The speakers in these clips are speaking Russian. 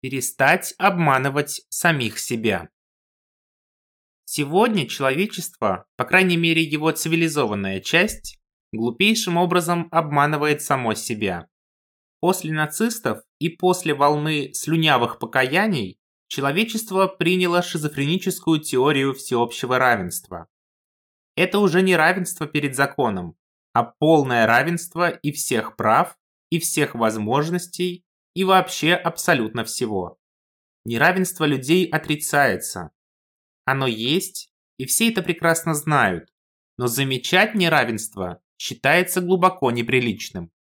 Перестать обманывать самих себя. Сегодня человечество, по крайней мере его цивилизованная часть, глупейшим образом обманывает само себя. После нацистов и после волны слюнявых покаяний человечество приняло шизофреническую теорию всеобщего равенства. Это уже не равенство перед законом, а полное равенство и всех прав, и всех возможностей, и вообще абсолютно всего. Неравенство людей отрицается. Оно есть, и все это прекрасно знают, но замечать неравенство считается глубоко неприличным.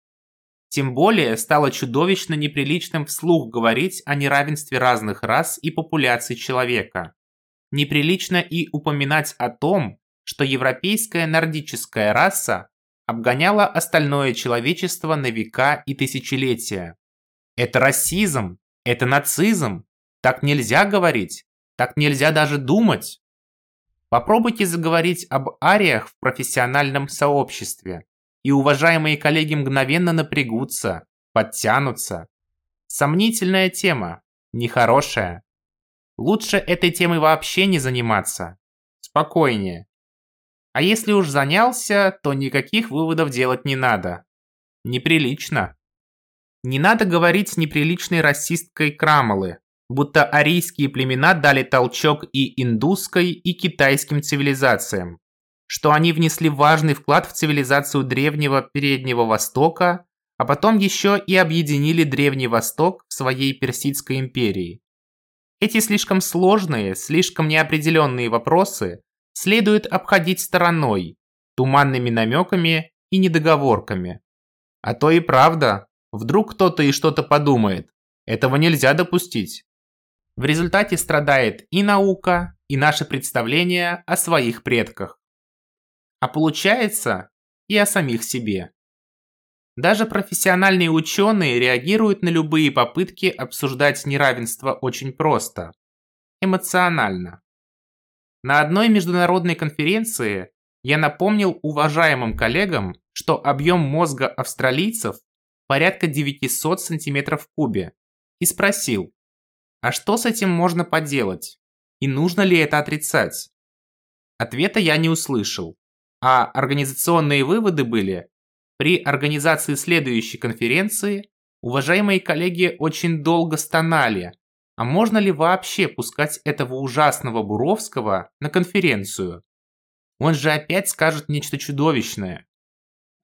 Тем более стало чудовищно неприличным вслух говорить о неравенстве разных рас и популяций человека. Неприлично и упоминать о том, что европейская нордическая раса обгоняла остальное человечество на века и тысячелетия. Это расизм, это нацизм. Так нельзя говорить, так нельзя даже думать. Попробуйте заговорить об ариях в профессиональном сообществе, и уважаемые коллеги мгновенно напрягутся, подтянутся. Сомнительная тема, нехорошая. Лучше этой темой вообще не заниматься. Спокойнее. А если уж занялся, то никаких выводов делать не надо. Неприлично. Не надо говорить с неприличной расисткой Крамолы, будто арийские племена дали толчок и индусской, и китайским цивилизациям, что они внесли важный вклад в цивилизацию Древнего Переднего Востока, а потом еще и объединили Древний Восток в своей Персидской империи. Эти слишком сложные, слишком неопределенные вопросы следует обходить стороной, туманными намеками и недоговорками. А то и правда, Вдруг кто-то и что-то подумает. Этого нельзя допустить. В результате страдает и наука, и наше представление о своих предках. А получается и о самих себе. Даже профессиональные ученые реагируют на любые попытки обсуждать неравенство очень просто. Эмоционально. На одной международной конференции я напомнил уважаемым коллегам, что объем мозга австралийцев порядка 900 сантиметров в кубе, и спросил, а что с этим можно поделать? И нужно ли это отрицать? Ответа я не услышал, а организационные выводы были, при организации следующей конференции уважаемые коллеги очень долго стонали, а можно ли вообще пускать этого ужасного Буровского на конференцию? Он же опять скажет нечто чудовищное.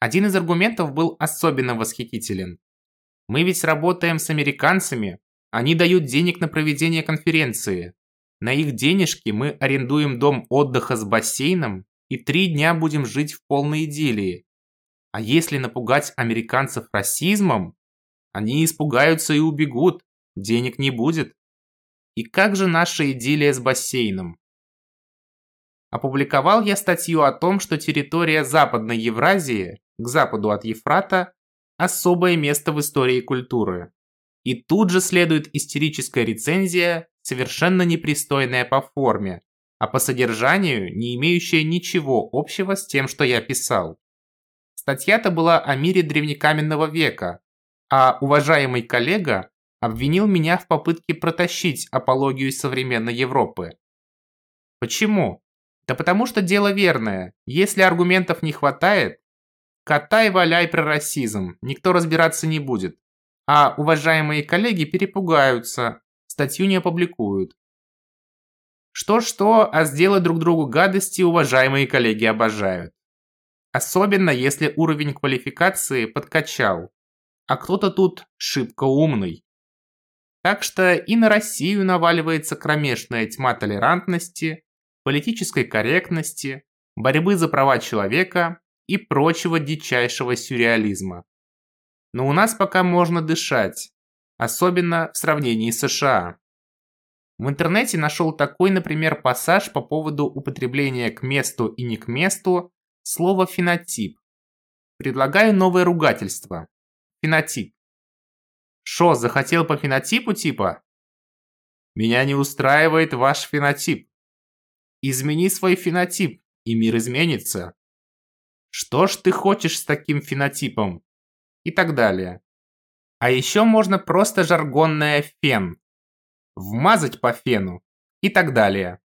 Один из аргументов был особенно восхитителен. Мы ведь работаем с американцами, они дают денег на проведение конференции. На их денежки мы арендуем дом отдыха с бассейном и три дня будем жить в полной идиллии. А если напугать американцев расизмом, они испугаются и убегут, денег не будет. И как же наша идиллия с бассейном? Опубликовал я статью о том, что территория Западной Евразии к западу от Ефрата, особое место в истории культуры. И тут же следует истерическая рецензия, совершенно непристойная по форме, а по содержанию не имеющая ничего общего с тем, что я писал. Статья-то была о мире древнекаменного века, а уважаемый коллега обвинил меня в попытке протащить апологию современной Европы. Почему? Да потому что дело верное. Если аргументов не хватает, Катай валяй про расизм, никто разбираться не будет. А уважаемые коллеги перепугаются, статью не опубликуют. Что-что, а сделать друг другу гадости уважаемые коллеги обожают. Особенно, если уровень квалификации подкачал, а кто-то тут шибко умный. Так что и на Россию наваливается кромешная тьма толерантности, политической корректности, борьбы за права человека и прочего дичайшего сюрреализма. Но у нас пока можно дышать, особенно в сравнении с США. В интернете нашел такой, например, пассаж по поводу употребления к месту и не к месту слова «фенотип». Предлагаю новое ругательство. Фенотип. Шо, захотел по фенотипу типа? Меня не устраивает ваш фенотип. Измени свой фенотип, и мир изменится. Что ж ты хочешь с таким фенотипом? И так далее. А еще можно просто жаргонное фен. вмазать по фену и так далее.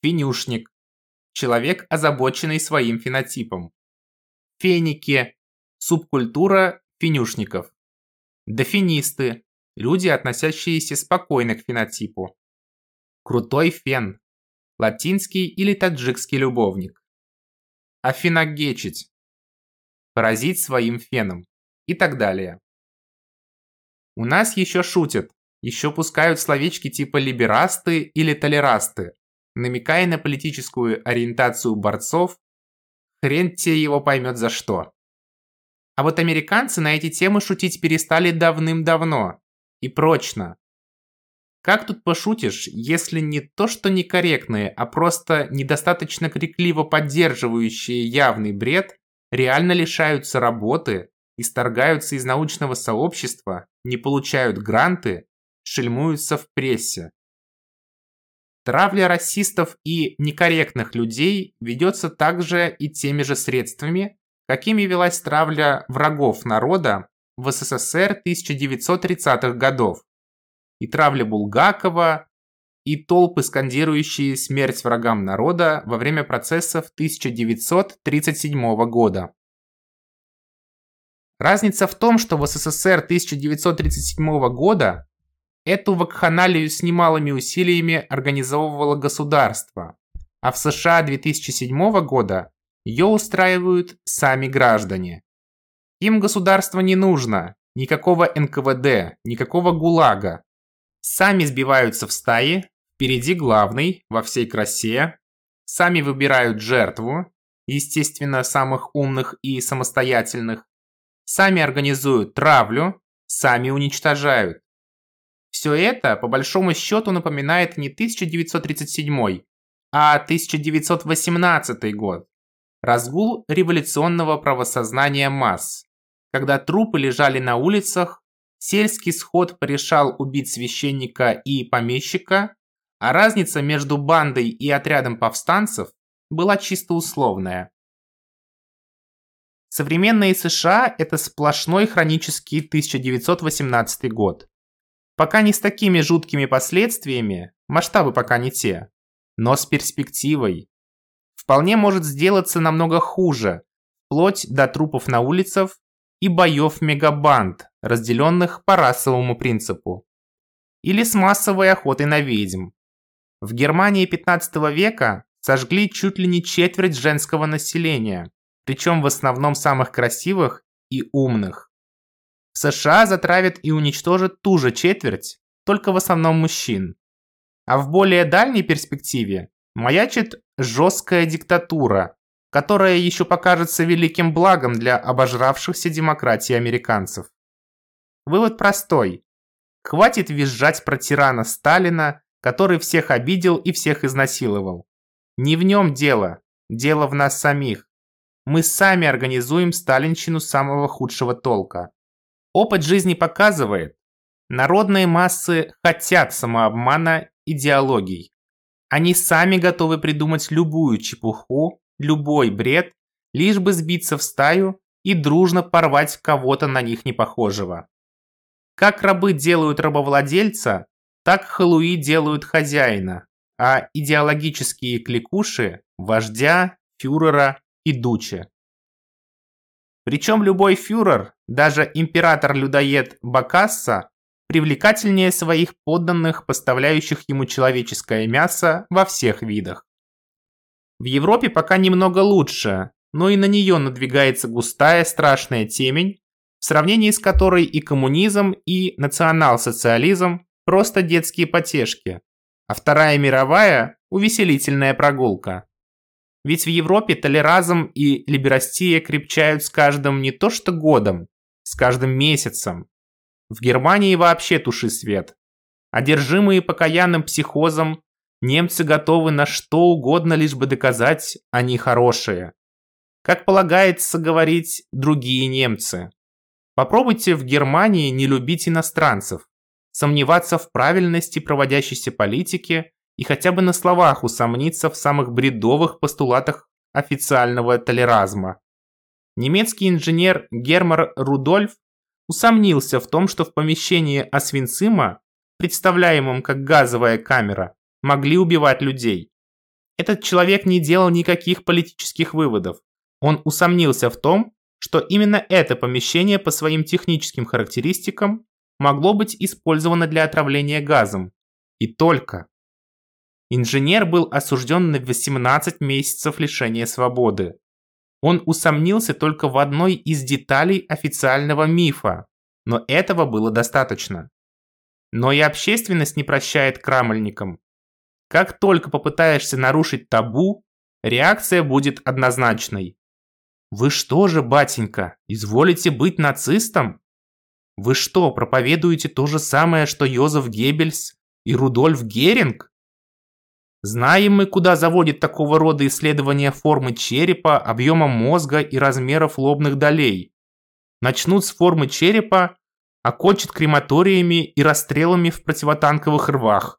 Финюшник. Человек, озабоченный своим фенотипом. Феники. Субкультура финюшников. Дофинисты. Люди, относящиеся спокойно к фенотипу. Крутой фен. Латинский или таджикский любовник. Афиногечить. Поразить своим феном. И так далее. У нас еще шутят, еще пускают словечки типа либерасты или толерасты, намекая на политическую ориентацию борцов, хрен те его поймет за что. А вот американцы на эти темы шутить перестали давным-давно. И прочно. Как тут пошутишь, если не то что некорректные, а просто недостаточно крикливо поддерживающие явный бред реально лишаются работы, исторгаются из научного сообщества, не получают гранты, шельмуются в прессе. Травля расистов и некорректных людей ведется также и теми же средствами, какими велась травля врагов народа в СССР 1930-х годов. И травля Булгакова, и толпы, скандирующие смерть врагам народа во время процессов 1937 года. Разница в том, что в СССР 1937 года эту вакханалию с немалыми усилиями организовывало государство, а в США 2007 года ее устраивают сами граждане. Им государство не нужно, никакого НКВД, никакого ГУЛАГа. Сами сбиваются в стаи, впереди главный, во всей красе, сами выбирают жертву, естественно, самых умных и самостоятельных, сами организуют травлю, сами уничтожают. Все это, по большому счету, напоминает не 1937, а 1918 год. Разгул революционного правосознания масс. Когда трупы лежали на улицах, сельский сход порешал убить священника и помещика, а разница между бандой и отрядом повстанцев была чисто условная. Современные США – это сплошной хронический 1918 год. Пока не с такими жуткими последствиями, масштабы пока не те, но с перспективой. Вполне может сделаться намного хуже, вплоть до трупов на улицах и боев мегабанд, разделенных по расовому принципу. Или с массовой охотой на ведьм. В Германии 15 века сожгли чуть ли не четверть женского населения, причем в основном самых красивых и умных. В США затравят и уничтожат ту же четверть, только в основном мужчин. А в более дальней перспективе маячит жесткая диктатура, которая еще покажется великим благом для обожравшихся демократии американцев. Вывод простой. Хватит визжать про тирана Сталина, который всех обидел и всех изнасиловал. Не в нем дело, дело в нас самих. Мы сами организуем сталинщину самого худшего толка. Опыт жизни показывает, народные массы хотят самообмана идеологий. Они сами готовы придумать любую чепуху, любой бред, лишь бы сбиться в стаю и дружно порвать кого-то на них непохожего. Как рабы делают рабовладельца, так халуи делают хозяина, а идеологические кликуши – вождя, фюрера и дуче. Причем любой фюрер, даже император-людоед Бакасса, привлекательнее своих подданных, поставляющих ему человеческое мясо во всех видах. В Европе пока немного лучше, но и на нее надвигается густая страшная темень, в сравнении с которой и коммунизм, и национал-социализм – просто детские потешки, а Вторая мировая – увеселительная прогулка. Ведь в Европе толеразм и либерастия крепчают с каждым не то что годом, с каждым месяцем. В Германии вообще туши свет. Одержимые покаянным психозом, немцы готовы на что угодно, лишь бы доказать, они хорошие. Как полагается говорить другие немцы. Попробуйте в Германии не любить иностранцев, сомневаться в правильности проводящейся политики и хотя бы на словах усомниться в самых бредовых постулатах официального толеразма. Немецкий инженер Гермар Рудольф усомнился в том, что в помещении Освенцима представляемом как газовая камера, могли убивать людей. Этот человек не делал никаких политических выводов. Он усомнился в том, что именно это помещение по своим техническим характеристикам могло быть использовано для отравления газом. И только. Инженер был осужден на 18 месяцев лишения свободы. Он усомнился только в одной из деталей официального мифа, но этого было достаточно. Но и общественность не прощает крамольникам. Как только попытаешься нарушить табу, реакция будет однозначной. Вы что же, батенька, изволите быть нацистом? Вы что, проповедуете то же самое, что Йозеф Геббельс и Рудольф Геринг? Знаем мы, куда заводит такого рода исследования формы черепа, объема мозга и размеров лобных долей. Начнут с формы черепа, окончат крематориями и расстрелами в противотанковых рвах.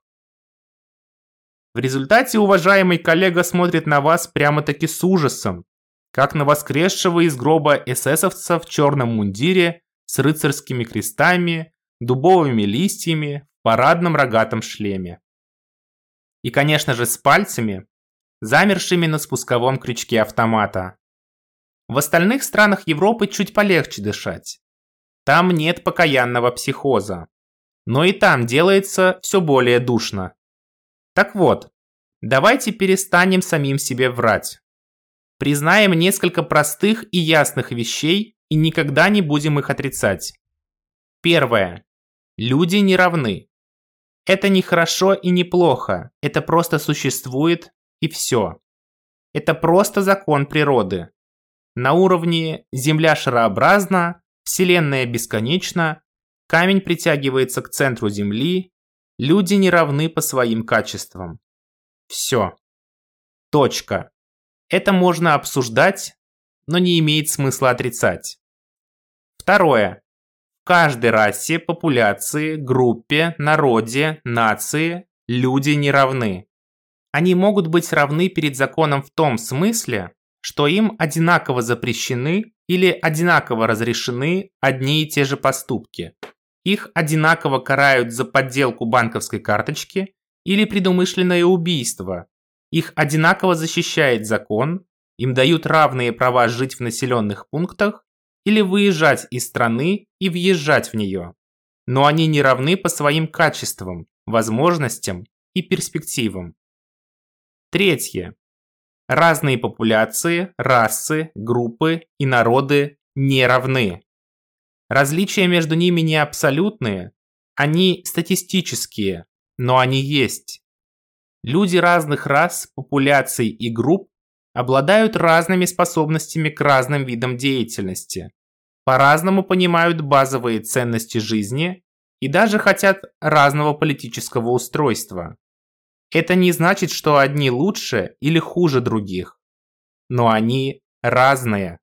В результате уважаемый коллега смотрит на вас прямо-таки с ужасом, как на воскресшего из гроба эсэсовца в черном мундире с рыцарскими крестами, дубовыми листьями, в парадном рогатом шлеме. И, конечно же, с пальцами, замершими на спусковом крючке автомата. В остальных странах Европы чуть полегче дышать. Там нет покаянного психоза. Но и там делается все более душно. Так вот, давайте перестанем самим себе врать. Признаем несколько простых и ясных вещей и никогда не будем их отрицать. Первое. Люди не равны. Это не хорошо и не плохо, это просто существует и все. Это просто закон природы. На уровне Земля шарообразна, Вселенная бесконечна, камень притягивается к центру Земли, люди не равны по своим качествам. Все. Точка. Это можно обсуждать, но не имеет смысла отрицать. Второе каждой расе, популяции, группе, народе, нации люди не равны. Они могут быть равны перед законом в том смысле, что им одинаково запрещены или одинаково разрешены одни и те же поступки. Их одинаково карают за подделку банковской карточки или предумышленное убийство. Их одинаково защищает закон, им дают равные права жить в населенных пунктах или выезжать из страны и въезжать в нее. Но они не равны по своим качествам, возможностям и перспективам. Третье. Разные популяции, расы, группы и народы не равны. Различия между ними не абсолютные, они статистические, но они есть. Люди разных рас, популяций и групп обладают разными способностями к разным видам деятельности, по-разному понимают базовые ценности жизни и даже хотят разного политического устройства. Это не значит, что одни лучше или хуже других, но они разные.